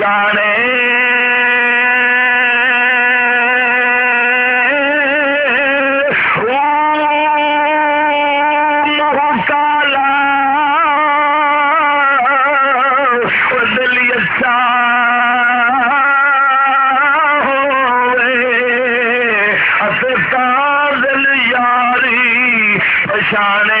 جانے۔ پشانے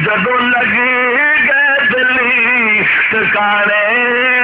جدو لگی گئے دلی ٹکانے